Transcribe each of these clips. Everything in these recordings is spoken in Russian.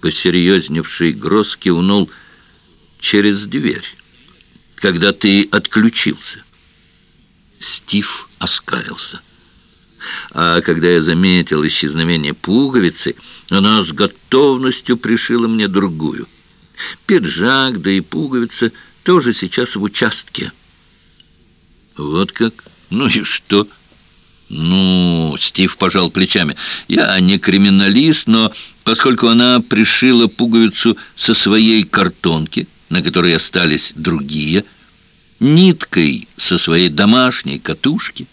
Посерьезневший Гросс кивнул через дверь, когда ты отключился. Стив оскалился. А когда я заметил исчезновение пуговицы, она с готовностью пришила мне другую. Пиджак, да и пуговица тоже сейчас в участке. Вот как? Ну и что? Ну, Стив пожал плечами. Я не криминалист, но поскольку она пришила пуговицу со своей картонки, на которой остались другие, ниткой со своей домашней катушки,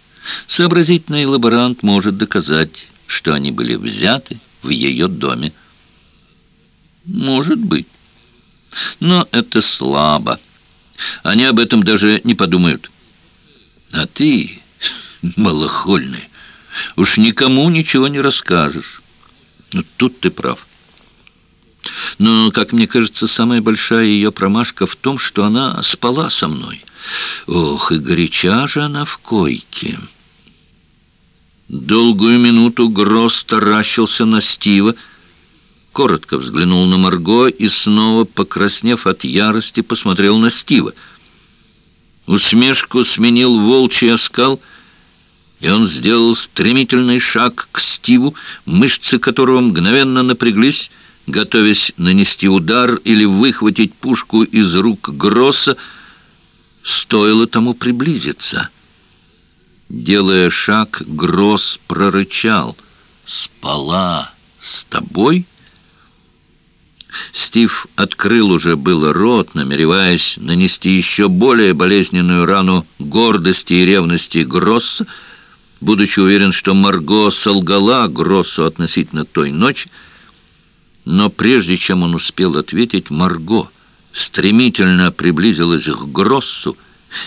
сообразительный лаборант может доказать, что они были взяты в ее доме. Может быть. Но это слабо. Они об этом даже не подумают. А ты, малохольный, уж никому ничего не расскажешь. Ну, тут ты прав. Но, как мне кажется, самая большая ее промашка в том, что она спала со мной. Ох, и горяча же она в койке. Долгую минуту Гросс таращился на Стива, коротко взглянул на Марго и снова, покраснев от ярости, посмотрел на Стива. Усмешку сменил волчий оскал, и он сделал стремительный шаг к Стиву, мышцы которого мгновенно напряглись, готовясь нанести удар или выхватить пушку из рук Гросса, стоило тому приблизиться — Делая шаг, Гросс прорычал. «Спала с тобой?» Стив открыл уже было рот, намереваясь нанести еще более болезненную рану гордости и ревности Гросса, будучи уверен, что Марго солгала Гроссу относительно той ночи, но прежде чем он успел ответить, Марго стремительно приблизилась к Гроссу,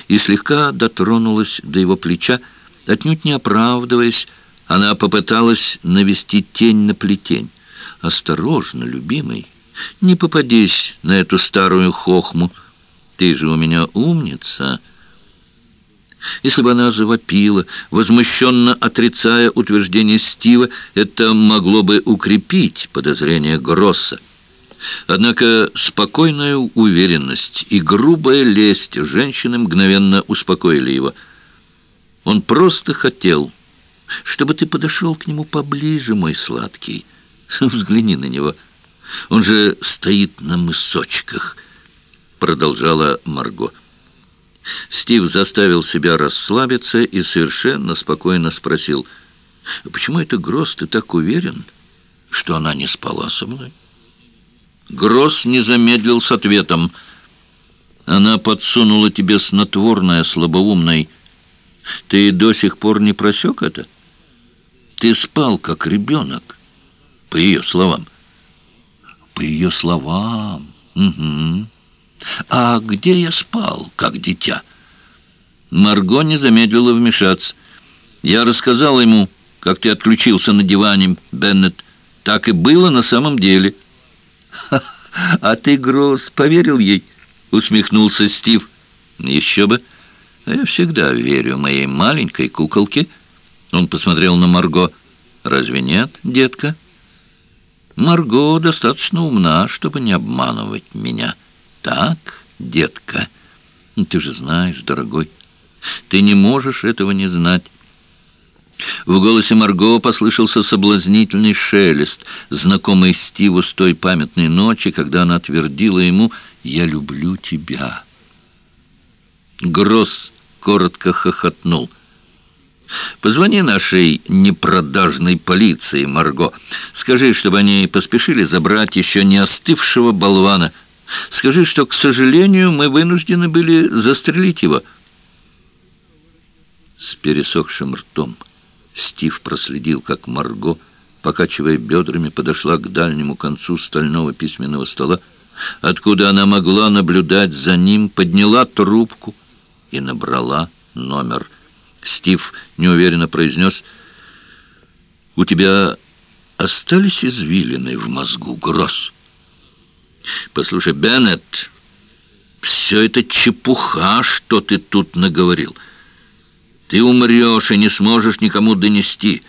и слегка дотронулась до его плеча, отнюдь не оправдываясь, она попыталась навести тень на плетень. «Осторожно, любимый, не попадись на эту старую хохму. Ты же у меня умница». Если бы она завопила, возмущенно отрицая утверждение Стива, это могло бы укрепить подозрение Гросса. Однако спокойная уверенность и грубая лесть женщины мгновенно успокоили его. Он просто хотел, чтобы ты подошел к нему поближе, мой сладкий. Взгляни на него. Он же стоит на мысочках, продолжала Марго. Стив заставил себя расслабиться и совершенно спокойно спросил, «Почему это Гросс ты так уверен, что она не спала со мной?» Гросс не замедлил с ответом. «Она подсунула тебе снотворное, слабоумной. Ты до сих пор не просек это? Ты спал, как ребенок, по ее словам». «По ее словам? Угу. А где я спал, как дитя?» Марго не замедлила вмешаться. «Я рассказал ему, как ты отключился на диване, Беннет. Так и было на самом деле». «А ты, Гросс, поверил ей?» — усмехнулся Стив. «Еще бы. Я всегда верю моей маленькой куколке». Он посмотрел на Марго. «Разве нет, детка?» «Марго достаточно умна, чтобы не обманывать меня. Так, детка?» «Ты же знаешь, дорогой, ты не можешь этого не знать». В голосе Марго послышался соблазнительный шелест, знакомый Стиву с той памятной ночи, когда она твердила ему «Я люблю тебя». Гросс коротко хохотнул. «Позвони нашей непродажной полиции, Марго. Скажи, чтобы они поспешили забрать еще не остывшего болвана. Скажи, что, к сожалению, мы вынуждены были застрелить его». С пересохшим ртом Стив проследил, как Марго, покачивая бедрами, подошла к дальнему концу стального письменного стола, откуда она могла наблюдать за ним, подняла трубку и набрала номер. Стив неуверенно произнес, «У тебя остались извилины в мозгу, Гросс?» «Послушай, Беннет, все это чепуха, что ты тут наговорил». Ты умрешь и не сможешь никому донести.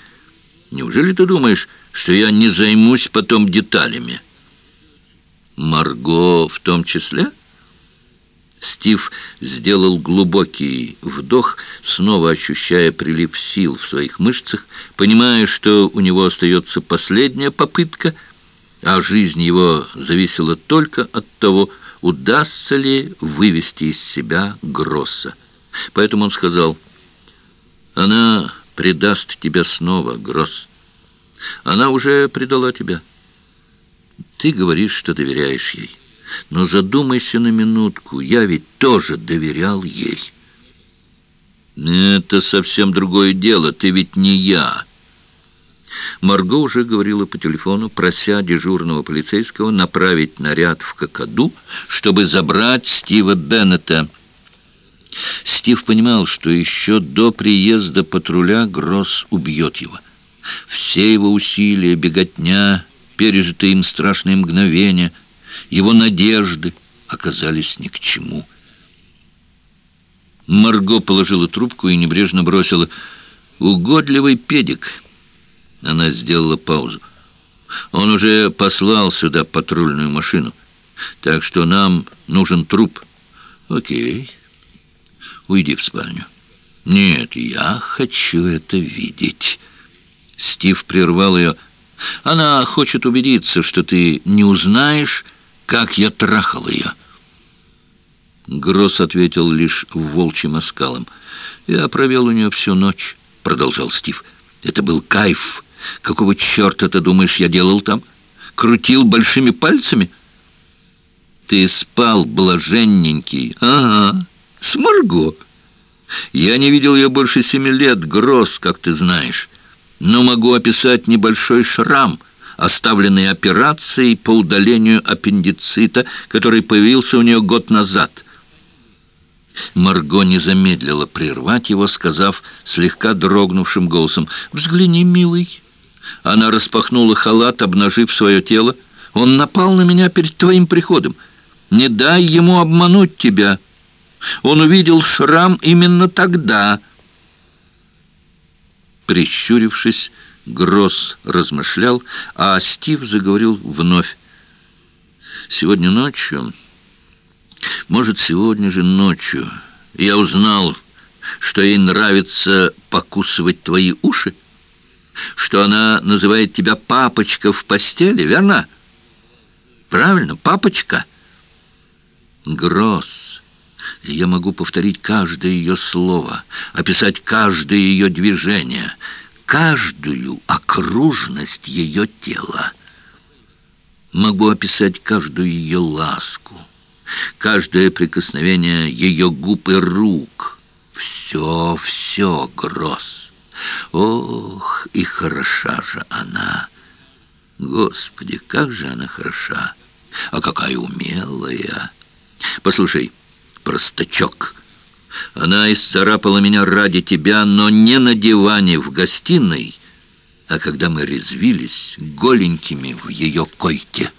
Неужели ты думаешь, что я не займусь потом деталями?» Марго в том числе? Стив сделал глубокий вдох, снова ощущая прилив сил в своих мышцах, понимая, что у него остается последняя попытка, а жизнь его зависела только от того, удастся ли вывести из себя Гросса. Поэтому он сказал, «Она предаст тебя снова, Гросс. Она уже предала тебя. Ты говоришь, что доверяешь ей». Но задумайся на минутку, я ведь тоже доверял ей. Это совсем другое дело, ты ведь не я. Марго уже говорила по телефону, прося дежурного полицейского направить наряд в Кокоду, чтобы забрать Стива Беннета. Стив понимал, что еще до приезда патруля Гросс убьет его. Все его усилия, беготня, пережитые им страшные мгновения — его надежды оказались ни к чему. Марго положила трубку и небрежно бросила «Угодливый педик». Она сделала паузу. «Он уже послал сюда патрульную машину, так что нам нужен труп». «Окей, уйди в спальню». «Нет, я хочу это видеть». Стив прервал ее. «Она хочет убедиться, что ты не узнаешь, как я трахал ее!» Гросс ответил лишь волчьим оскалом. «Я провел у нее всю ночь», — продолжал Стив. «Это был кайф. Какого черта, ты думаешь, я делал там? Крутил большими пальцами?» «Ты спал, блаженненький. Ага, с Марго. Я не видел ее больше семи лет, Гросс, как ты знаешь, но могу описать небольшой шрам — оставленной операцией по удалению аппендицита, который появился у нее год назад. Марго не замедлила прервать его, сказав слегка дрогнувшим голосом, «Взгляни, милый». Она распахнула халат, обнажив свое тело. «Он напал на меня перед твоим приходом. Не дай ему обмануть тебя. Он увидел шрам именно тогда». Прищурившись, Гросс размышлял, а Стив заговорил вновь. «Сегодня ночью, может, сегодня же ночью, я узнал, что ей нравится покусывать твои уши, что она называет тебя папочка в постели, верно? Правильно, папочка?» Гросс. Я могу повторить каждое ее слово, описать каждое ее движение — каждую окружность ее тела. Могу описать каждую ее ласку, каждое прикосновение ее губ и рук. Все, все, Гросс. Ох, и хороша же она! Господи, как же она хороша! А какая умелая! Послушай, простачок, она исцарапала меня ради тебя, но не на диване в гостиной, а когда мы резвились голенькими в ее койке.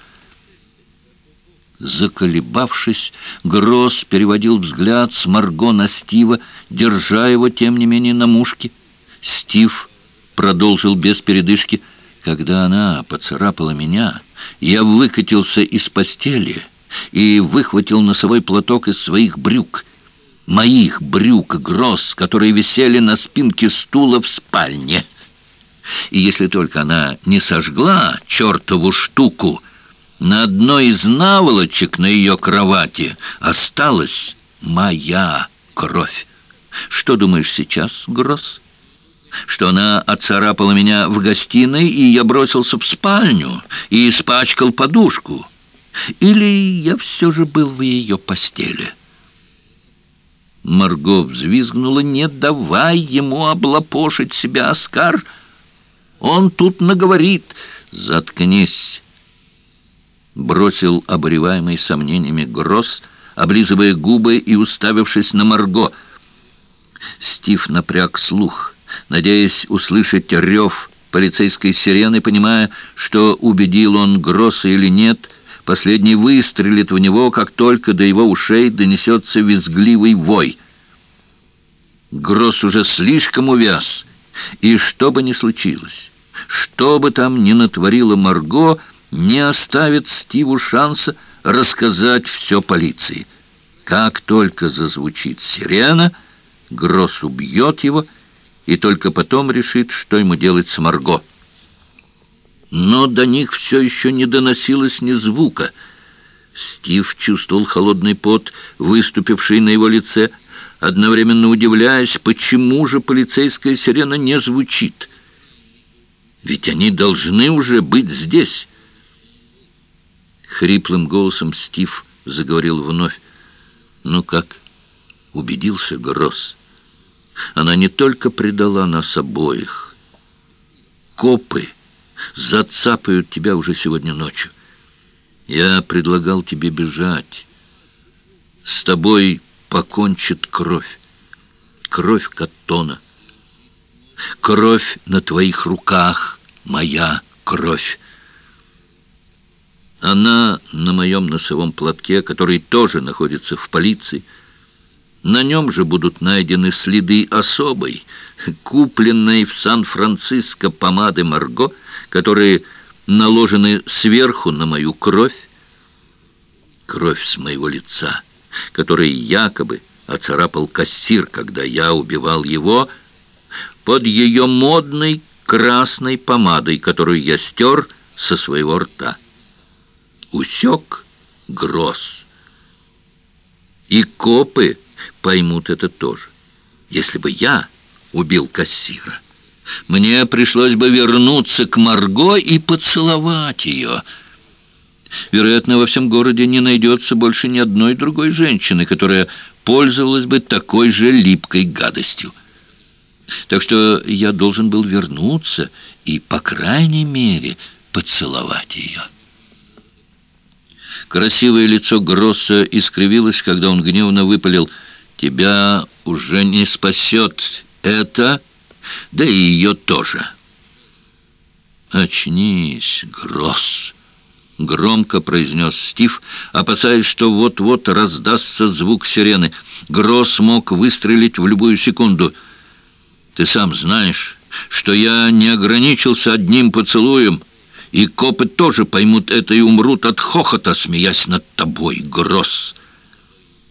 Заколебавшись, Гросс переводил взгляд с Марго на Стива, держа его, тем не менее, на мушке. Стив продолжил без передышки. Когда она поцарапала меня, я выкатился из постели и выхватил носовой платок из своих брюк — моих брюк гроз, которые висели на спинке стула в спальне. И если только она не сожгла чертову штуку, на одной из наволочек на ее кровати осталась моя кровь. Что думаешь сейчас, Гроз? Что она отцарапала меня в гостиной, и я бросился в спальню и испачкал подушку? Или я все же был в ее постели?» Марго взвизгнула. «Не давай ему облапошить себя, Оскар! Он тут наговорит! Заткнись!» Бросил обуреваемый сомнениями Гросс, облизывая губы и уставившись на Марго. Стив напряг слух, надеясь услышать рев полицейской сирены, понимая, что убедил он Гросса или нет — Последний выстрелит в него, как только до его ушей донесется визгливый вой. Гросс уже слишком увяз, и что бы ни случилось, что бы там ни натворила Марго, не оставит Стиву шанса рассказать все полиции. Как только зазвучит сирена, Гросс убьет его и только потом решит, что ему делать с Марго. Но до них все еще не доносилось ни звука. Стив чувствовал холодный пот, выступивший на его лице, одновременно удивляясь, почему же полицейская сирена не звучит. Ведь они должны уже быть здесь. Хриплым голосом Стив заговорил вновь. «Ну как?» — убедился Гросс. «Она не только предала нас обоих. Копы зацапают тебя уже сегодня ночью. Я предлагал тебе бежать. С тобой покончит кровь. Кровь Каттона. Кровь на твоих руках, моя кровь. Она на моем носовом платке, который тоже находится в полиции. На нем же будут найдены следы особой, купленной в Сан-Франциско помады Марго, которые наложены сверху на мою кровь. Кровь с моего лица, который якобы оцарапал кассир, когда я убивал его, под ее модной красной помадой, которую я стер со своего рта усек гроз. И копы поймут это тоже. Если бы я убил кассира, мне пришлось бы вернуться к Марго и поцеловать ее. Вероятно, во всем городе не найдется больше ни одной другой женщины, которая пользовалась бы такой же липкой гадостью. Так что я должен был вернуться и, по крайней мере, поцеловать ее». Красивое лицо Гросса искривилось, когда он гневно выпалил «Тебя уже не спасет это, да и ее тоже». «Очнись, Гросс!» — громко произнес Стив, опасаясь, что вот-вот раздастся звук сирены. Гросс мог выстрелить в любую секунду. «Ты сам знаешь, что я не ограничился одним поцелуем» и копы тоже поймут это и умрут от хохота, смеясь над тобой, Гросс.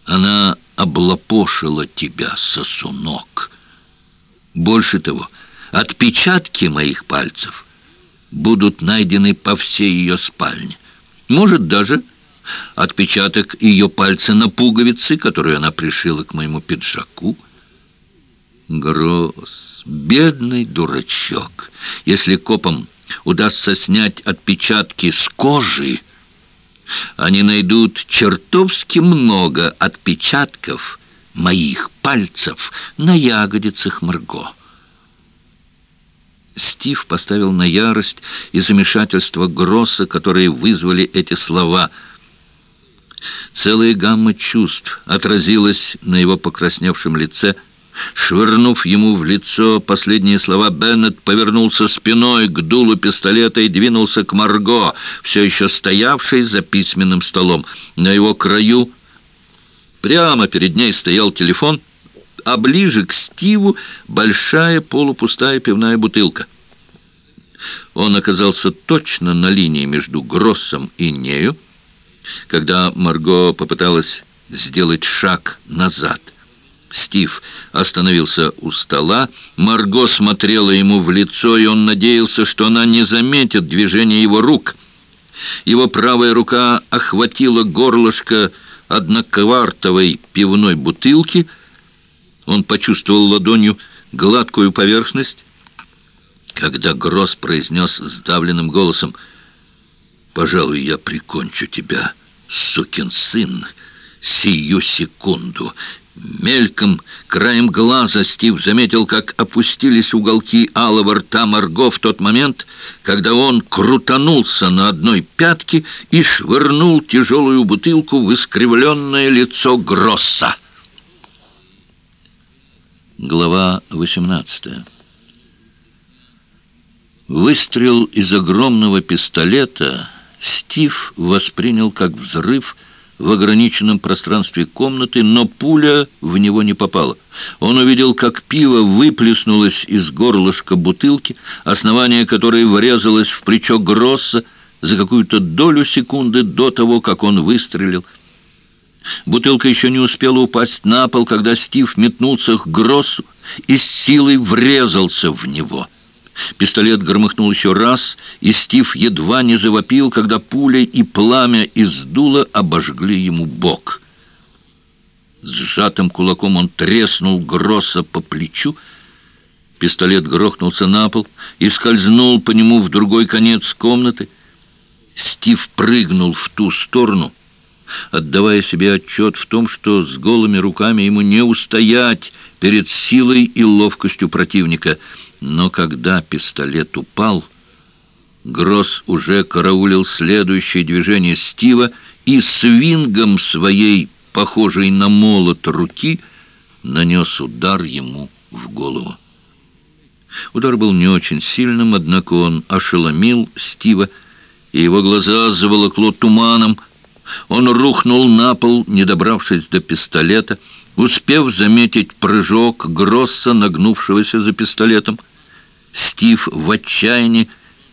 Она облапошила тебя, сосунок. Больше того, отпечатки моих пальцев будут найдены по всей ее спальне. Может, даже отпечаток ее пальца на пуговице, которую она пришила к моему пиджаку. Гросс, бедный дурачок, если копам удастся снять отпечатки с кожи, они найдут чертовски много отпечатков моих пальцев на ягодицах Марго. Стив поставил на ярость и замешательство Гросса, которые вызвали эти слова. Целая гамма чувств отразилась на его покрасневшем лице – Швырнув ему в лицо последние слова, Беннет повернулся спиной к дулу пистолета и двинулся к Марго, все еще стоявшей за письменным столом. На его краю прямо перед ней стоял телефон, а ближе к Стиву большая полупустая пивная бутылка. Он оказался точно на линии между Гроссом и нею, когда Марго попыталась сделать шаг назад — Стив остановился у стола. Марго смотрела ему в лицо, и он надеялся, что она не заметит движения его рук. Его правая рука охватила горлышко одноквартовой пивной бутылки. Он почувствовал ладонью гладкую поверхность. Когда Гросс произнес сдавленным голосом, «Пожалуй, я прикончу тебя, сукин сын, сию секунду». Мельком, краем глаза Стив заметил, как опустились уголки алого рта Марго в тот момент, когда он крутанулся на одной пятке и швырнул тяжелую бутылку в искривленное лицо Гросса. Глава 18 Выстрел из огромного пистолета Стив воспринял как взрыв, в ограниченном пространстве комнаты, но пуля в него не попала. Он увидел, как пиво выплеснулось из горлышка бутылки, основание которой врезалось в плечо Гросса, за какую-то долю секунды до того, как он выстрелил. Бутылка еще не успела упасть на пол, когда Стив метнулся к Гроссу и с силой врезался в него. Пистолет громыхнул еще раз, и Стив едва не завопил, когда пуля и пламя из дула обожгли ему бок. Сжатым кулаком он треснул Гросса по плечу. Пистолет грохнулся на пол и скользнул по нему в другой конец комнаты. Стив прыгнул в ту сторону, отдавая себе отчет в том, что с голыми руками ему не устоять перед силой и ловкостью противника. Но когда пистолет упал, Гросс уже караулил следующее движение Стива и свингом своей, похожей на молот руки, нанес удар ему в голову. Удар был не очень сильным, однако он ошеломил Стива, и его глаза заволокло туманом. Он рухнул на пол, не добравшись до пистолета, успев заметить прыжок Гросса, нагнувшегося за пистолетом. Стив в отчаянии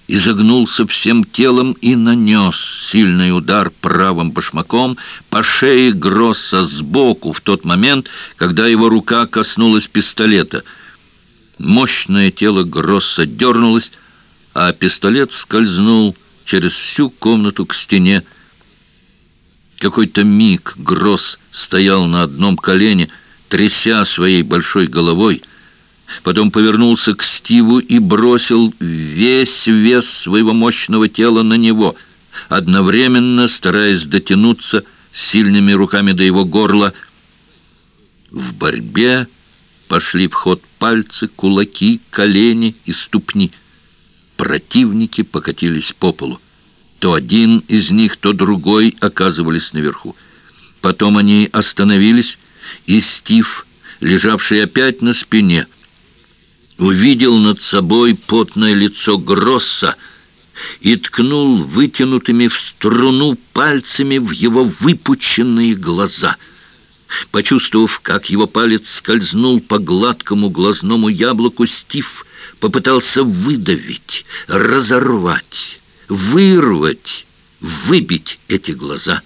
изогнулся всем телом и нанес сильный удар правым башмаком по шее Гросса сбоку в тот момент, когда его рука коснулась пистолета. Мощное тело Гросса дернулось, а пистолет скользнул через всю комнату к стене. Какой-то миг Гросс стоял на одном колене, тряся своей большой головой, потом повернулся к Стиву и бросил весь вес своего мощного тела на него, одновременно стараясь дотянуться сильными руками до его горла. В борьбе пошли в ход пальцы, кулаки, колени и ступни — Противники покатились по полу. То один из них, то другой оказывались наверху. Потом они остановились, и Стив, лежавший опять на спине, увидел над собой потное лицо Гросса и ткнул вытянутыми в струну пальцами в его выпученные глаза. Почувствовав, как его палец скользнул по гладкому глазному яблоку, Стив попытался выдавить, разорвать, вырвать, выбить эти глаза.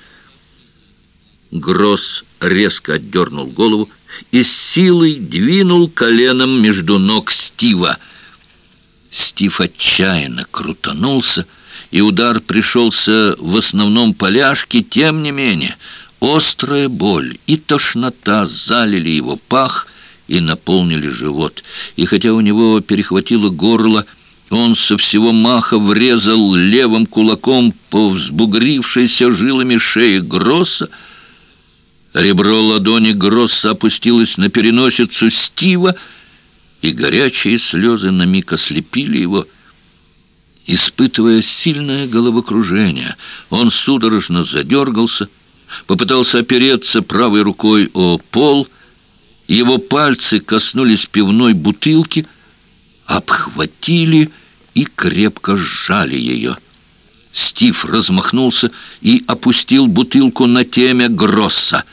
Гросс резко отдернул голову и с силой двинул коленом между ног Стива. Стив отчаянно крутанулся, и удар пришелся в основном поляшке, тем не менее, острая боль и тошнота залили его пах, и наполнили живот. И хотя у него перехватило горло, он со всего маха врезал левым кулаком по взбугрившейся жилами шеи Гросса. Ребро ладони Гросса опустилось на переносицу Стива, и горячие слезы на миг ослепили его. Испытывая сильное головокружение, он судорожно задергался, попытался опереться правой рукой о пол — его пальцы коснулись пивной бутылки, обхватили и крепко сжали ее. Стив размахнулся и опустил бутылку на темя Гросса.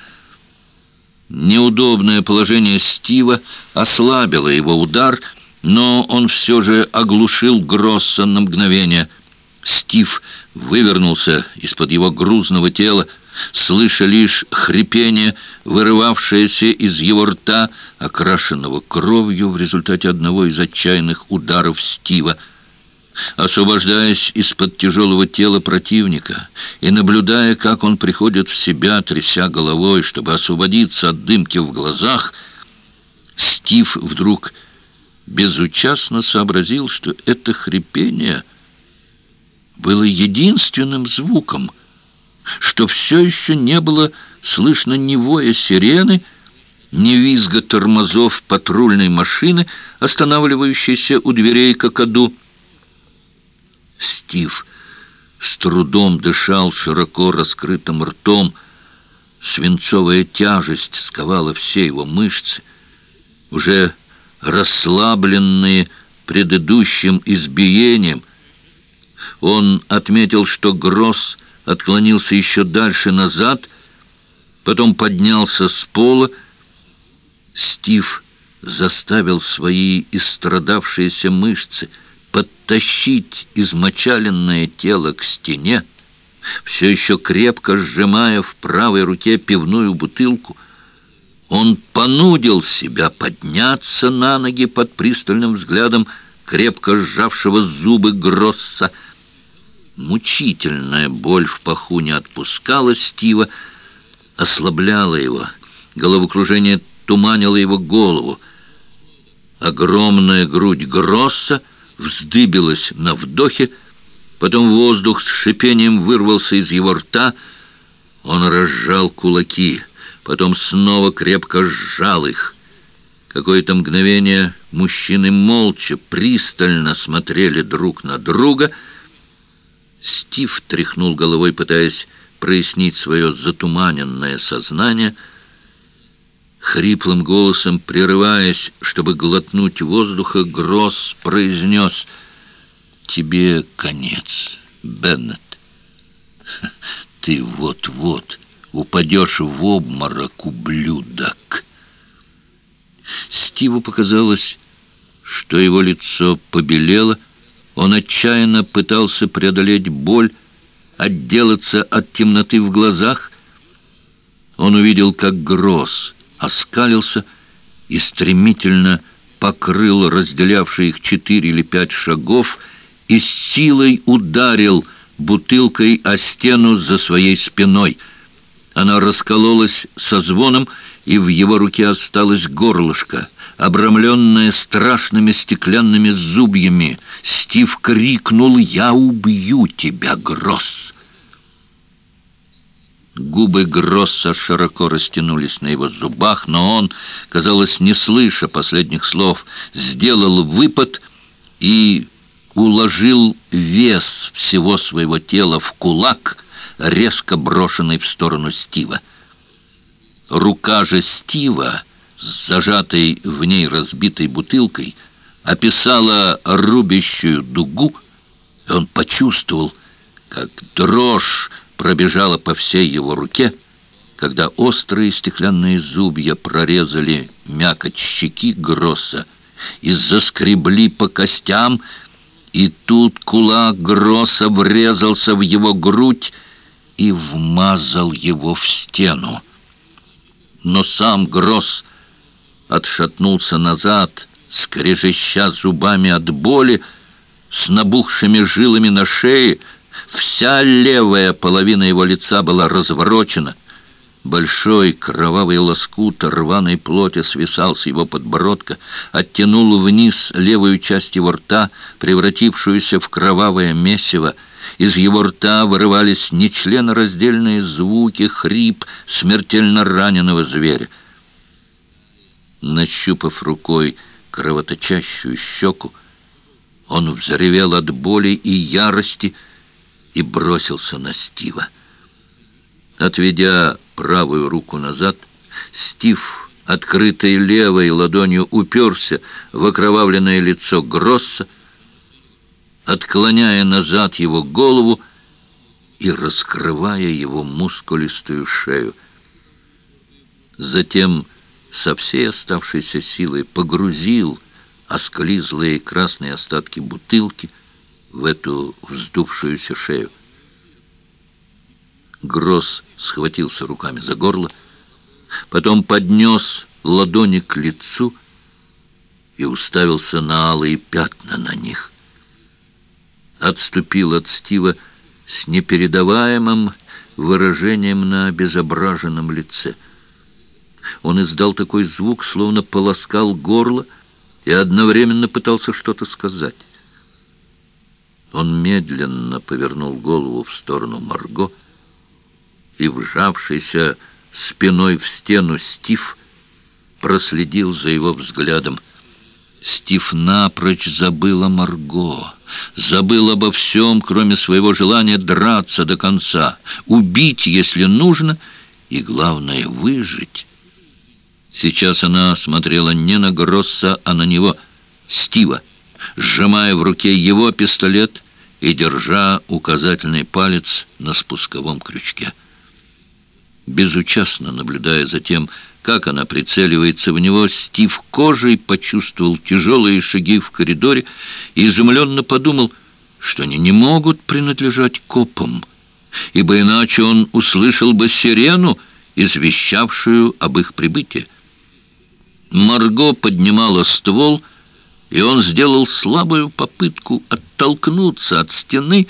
Неудобное положение Стива ослабило его удар, но он все же оглушил Гросса на мгновение. Стив вывернулся из-под его грузного тела, слыша лишь хрипение, вырывавшееся из его рта, окрашенного кровью в результате одного из отчаянных ударов Стива. Освобождаясь из-под тяжелого тела противника и наблюдая, как он приходит в себя, тряся головой, чтобы освободиться от дымки в глазах, Стив вдруг безучастно сообразил, что это хрипение было единственным звуком — что все еще не было слышно ни воя сирены, ни визга тормозов патрульной машины, останавливающейся у дверей какаду. Стив с трудом дышал широко раскрытым ртом. Свинцовая тяжесть сковала все его мышцы, уже расслабленные предыдущим избиением. Он отметил, что Гросс отклонился еще дальше назад, потом поднялся с пола. Стив заставил свои истрадавшиеся мышцы подтащить измочаленное тело к стене, все еще крепко сжимая в правой руке пивную бутылку, он понудил себя подняться на ноги под пристальным взглядом крепко сжавшего зубы Гросса. Мучительная боль в паху не отпускала Стива, ослабляла его. Головокружение туманило его голову. Огромная грудь Гросса вздыбилась на вдохе, потом воздух с шипением вырвался из его рта. Он разжал кулаки, потом снова крепко сжал их. Какое-то мгновение мужчины молча, пристально смотрели друг на друга. Стив тряхнул головой, пытаясь прояснить свое затуманенное сознание — Хриплым голосом, прерываясь, чтобы глотнуть воздуха, Гросс произнес «Тебе конец, Беннет. Ты вот-вот упадешь в обморок, ублюдок». Стиву показалось, что его лицо побелело, он отчаянно пытался преодолеть боль, отделаться от темноты в глазах. Он увидел, как Гросс оскалился и стремительно покрыл разделявшие их четыре или пять шагов и с силой ударил бутылкой о стену за своей спиной. Она раскололась со звоном, и в его руке осталось горлышко, обрамленное страшными стеклянными зубьями. Стив крикнул «Я убью тебя, Гросс!» Губы Гросса широко растянулись на его зубах, но он, казалось, не слыша последних слов, сделал выпад и уложил вес всего своего тела в кулак, резко брошенный в сторону Стива. Рука же Стива, с зажатой в ней разбитой бутылкой, описала рубящую дугу, и он почувствовал, как дрожь пробежала по всей его руке, когда острые стеклянные зубья прорезали мякоть щеки Гросса и заскребли по костям, и тут кулак Гросса врезался в его грудь и вмазал его в стену. Но сам Гросс отшатнулся назад, скрежеща зубами от боли, с набухшими жилами на шее, Вся левая половина его лица была разворочена. Большой кровавый лоскут рваной плоти свисал с его подбородка, оттянул вниз левую часть его рта, превратившуюся в кровавое месиво. Из его рта вырывались нечленораздельные звуки, хрип смертельно раненого зверя. Нащупав рукой кровоточащую щеку, он взревел от боли и ярости, и бросился на Стива. Отведя правую руку назад, Стив открытой левой ладонью уперся в окровавленное лицо Гросса, отклоняя назад его голову и раскрывая его мускулистую шею. Затем со всей оставшейся силой погрузил осклизлые красные остатки бутылки в эту вздувшуюся шею. Гросс схватился руками за горло, потом поднес ладони к лицу и уставился на алые пятна на них. Отступил от Стива с непередаваемым выражением на обезображенном лице. Он издал такой звук, словно полоскал горло и одновременно пытался что-то сказать. Он медленно повернул голову в сторону Марго, и, вжавшийся спиной в стену Стив, проследил за его взглядом. Стив напрочь забыл о Марго, забыл обо всем, кроме своего желания драться до конца, убить, если нужно, и, главное, выжить. Сейчас она смотрела не на Гросса, а на него, Стива, сжимая в руке его пистолет и держа указательный палец на спусковом крючке. Безучастно наблюдая за тем, как она прицеливается в него, Стив кожей почувствовал тяжелые шаги в коридоре и изумленно подумал, что они не могут принадлежать копам, ибо иначе он услышал бы сирену, извещавшую об их прибытии. Марго поднимала ствол, и он сделал слабую попытку оттолкнуться от стены,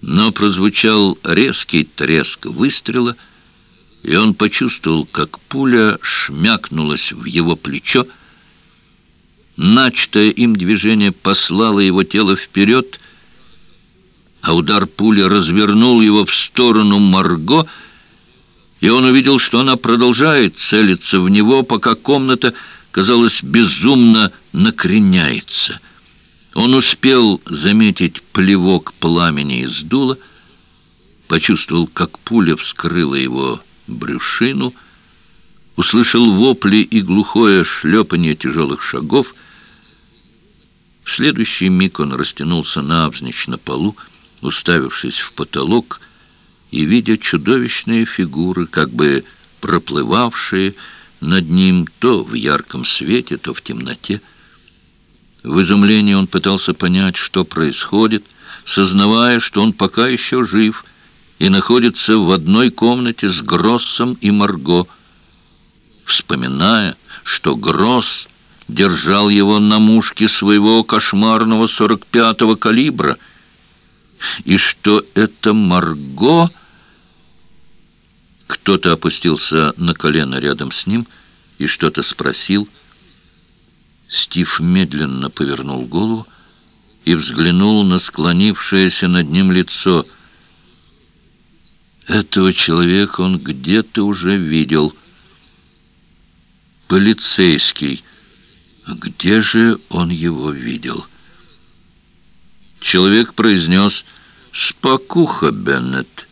но прозвучал резкий треск выстрела, и он почувствовал, как пуля шмякнулась в его плечо. Начатое им движение послало его тело вперед, а удар пули развернул его в сторону Марго, и он увидел, что она продолжает целиться в него, пока комната, казалось, безумно накреняется. Он успел заметить плевок пламени из дула, почувствовал, как пуля вскрыла его брюшину, услышал вопли и глухое шлепание тяжелых шагов. В следующий миг он растянулся навзничь на полу, уставившись в потолок и видя чудовищные фигуры, как бы проплывавшие над ним то в ярком свете, то в темноте. В изумлении он пытался понять, что происходит, сознавая, что он пока еще жив — и находится в одной комнате с Гроссом и Марго, вспоминая, что Гросс держал его на мушке своего кошмарного 45-го калибра, и что это Марго... Кто-то опустился на колено рядом с ним и что-то спросил. Стив медленно повернул голову и взглянул на склонившееся над ним лицо — этого человека он где-то уже видел. Полицейский. Где же он его видел? Человек произнес «Спокуха, Беннет.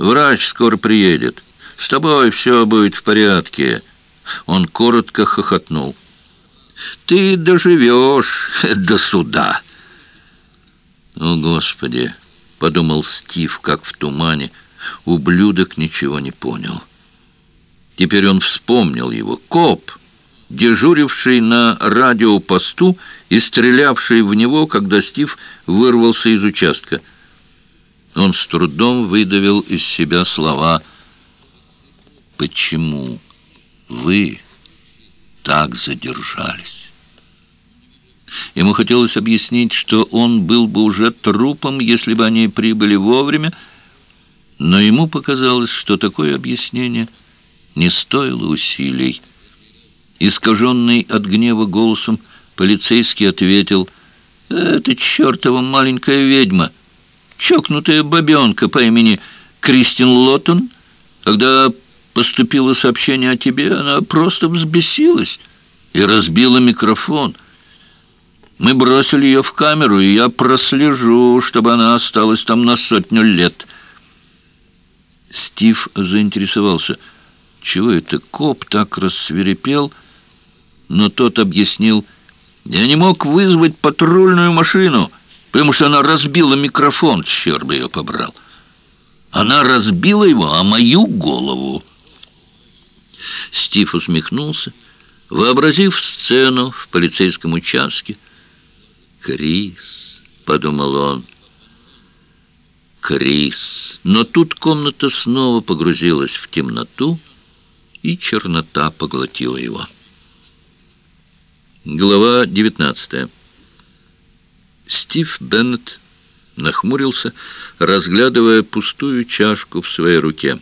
Врач скоро приедет. С тобой все будет в порядке». Он коротко хохотнул. «Ты доживешь до суда». «О, Господи!» — подумал Стив, как в тумане — Ублюдок ничего не понял. Теперь он вспомнил его. Коп, дежуривший на радиопосту и стрелявший в него, когда Стив вырвался из участка. Он с трудом выдавил из себя слова «Почему вы так задержались?» Ему хотелось объяснить, что он был бы уже трупом, если бы они прибыли вовремя, но ему показалось, что такое объяснение не стоило усилий. Искаженный от гнева голосом, полицейский ответил, «Это чертова маленькая ведьма, чокнутая бабенка по имени Кристин Лоттон. Когда поступило сообщение о тебе, она просто взбесилась и разбила микрофон». Мы бросили ее в камеру, и я прослежу, чтобы она осталась там на сотню лет». Стив заинтересовался, чего это коп так рассверепел, но тот объяснил, «Я не мог вызвать патрульную машину, потому что она разбила микрофон, черт бы ее побрал. Она разбила его, а мою голову». Стив усмехнулся, вообразив сцену в полицейском участке. «Крис», — подумал он, — Крис. Но тут комната снова погрузилась в темноту, и чернота поглотила его. Глава 19 Стив Беннет нахмурился, разглядывая пустую чашку в своей руке.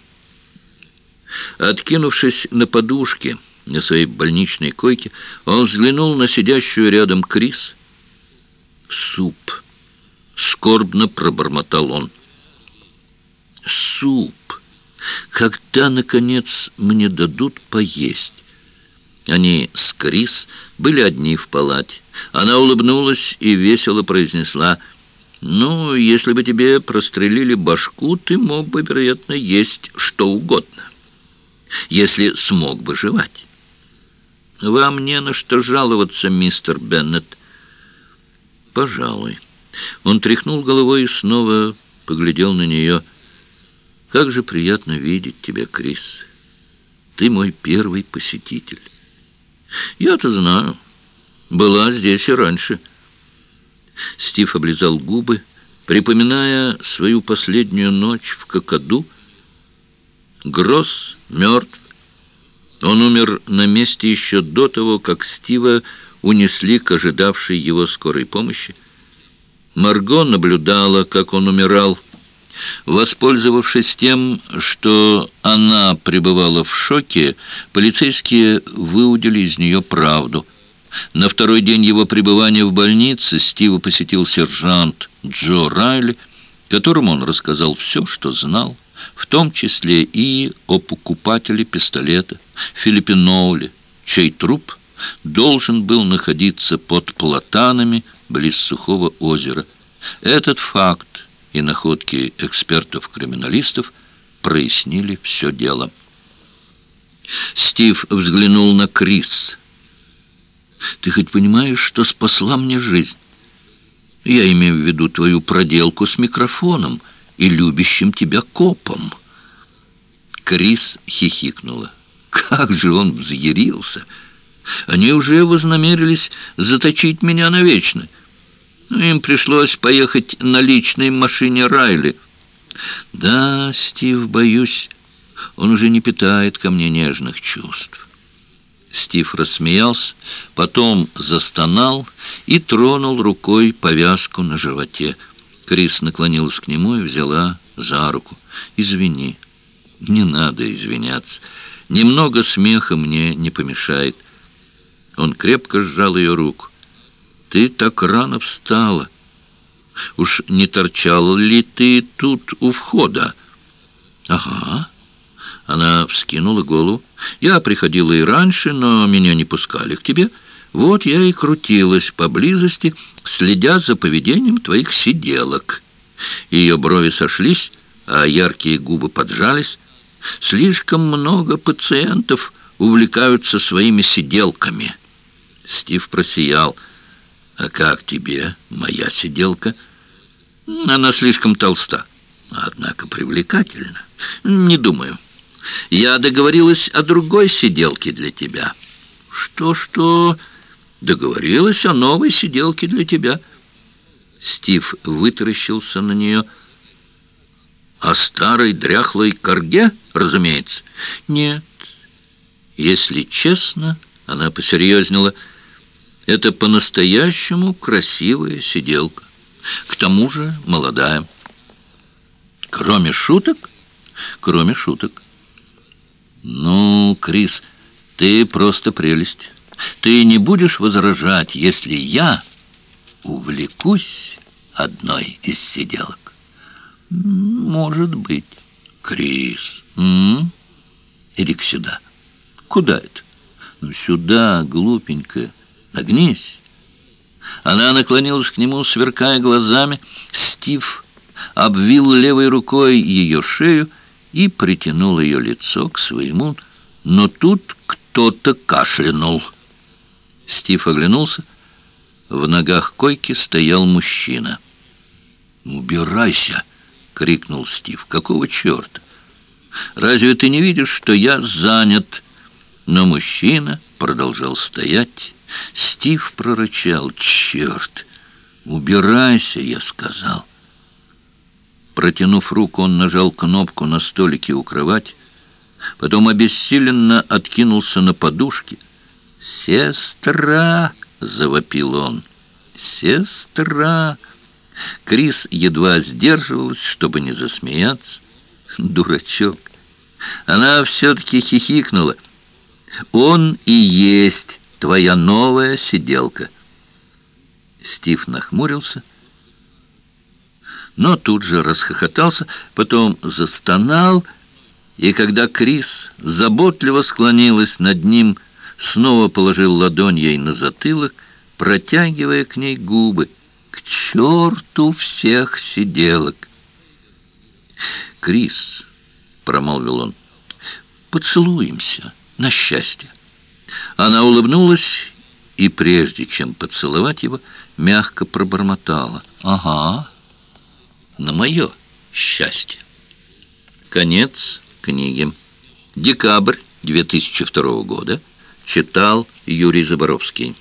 Откинувшись на подушке на своей больничной койке, он взглянул на сидящую рядом Крис. «Суп!» — скорбно пробормотал он суп. Когда, наконец, мне дадут поесть? Они с Крис были одни в палате. Она улыбнулась и весело произнесла, «Ну, если бы тебе прострелили башку, ты мог бы, вероятно, есть что угодно, если смог бы жевать». «Вам не на что жаловаться, мистер Беннет». «Пожалуй». Он тряхнул головой и снова поглядел на нее – как же приятно видеть тебя, Крис. Ты мой первый посетитель. Я-то знаю. Была здесь и раньше. Стив облизал губы, припоминая свою последнюю ночь в Кокоду. Гросс мертв. Он умер на месте еще до того, как Стива унесли к ожидавшей его скорой помощи. Марго наблюдала, как он умирал. Воспользовавшись тем, что она пребывала в шоке, полицейские выудили из нее правду. На второй день его пребывания в больнице Стива посетил сержант Джо Райли, которому он рассказал все, что знал, в том числе и о покупателе пистолета Филиппе Ноуле, чей труп должен был находиться под платанами близ Сухого озера. Этот факт и находки экспертов-криминалистов прояснили все дело. Стив взглянул на Крис. «Ты хоть понимаешь, что спасла мне жизнь? Я имею в виду твою проделку с микрофоном и любящим тебя копом». Крис хихикнула. «Как же он взъярился!» Они уже вознамерились заточить меня навечно. Им пришлось поехать на личной машине Райли. Да, Стив, боюсь, он уже не питает ко мне нежных чувств. Стив рассмеялся, потом застонал и тронул рукой повязку на животе. Крис наклонилась к нему и взяла за руку. «Извини». «Не надо извиняться. Немного смеха мне не помешает». Он крепко сжал ее руку. «Ты так рано встала. Уж не торчала ли ты тут у входа?» «Ага». Она вскинула голову. «Я приходила и раньше, но меня не пускали к тебе. Вот я и крутилась поблизости, следя за поведением твоих сиделок». Ее брови сошлись, а яркие губы поджались. «Слишком много пациентов увлекаются своими сиделками». Стив просиял. «А как тебе, моя сиделка?» «Она слишком толста, однако привлекательна. Не думаю. Я договорилась о другой сиделке для тебя». «Что-что?» «Договорилась о новой сиделке для тебя». Стив вытаращился на нее. «О старой дряхлой корге, разумеется?» «Нет. Если честно...» Она посерьезнела — это по-настоящему красивая сиделка. К тому же молодая. Кроме шуток? Кроме шуток. Ну, Крис, ты просто прелесть. Ты не будешь возражать, если я увлекусь одной из сиделок? Может быть. Крис, м? иди сюда. Куда это? Ну, сюда, глупенькая. Нагнись!» Она наклонилась к нему, сверкая глазами. Стив обвил левой рукой ее шею и притянул ее лицо к своему, но тут кто-то кашлянул. Стив оглянулся. В ногах койки стоял мужчина. «Убирайся!» — крикнул Стив. «Какого черта? Разве ты не видишь, что я занят?» Но мужчина продолжал стоять Стив прорычал. «Черт! Убирайся!» — я сказал. Протянув руку, он нажал кнопку на столике у кровати, потом обессиленно откинулся на подушке. «Сестра!» — завопил он. «Сестра!» Крис едва сдерживалась, чтобы не засмеяться. Дурачок. Она все-таки хихикнула. «Он и есть твоя новая сиделка». Стив нахмурился, но тут же расхохотался, потом застонал, и когда Крис заботливо склонилась над ним, снова положил ладонь ей на затылок, протягивая к ней губы. «К черту всех сиделок!» «Крис», — промолвил он, — «поцелуемся на счастье». Она улыбнулась и, прежде чем поцеловать его, мягко пробормотала. «Ага, на мое счастье». Конец книги. Декабрь 2002 года, читал Юрий Заборовский.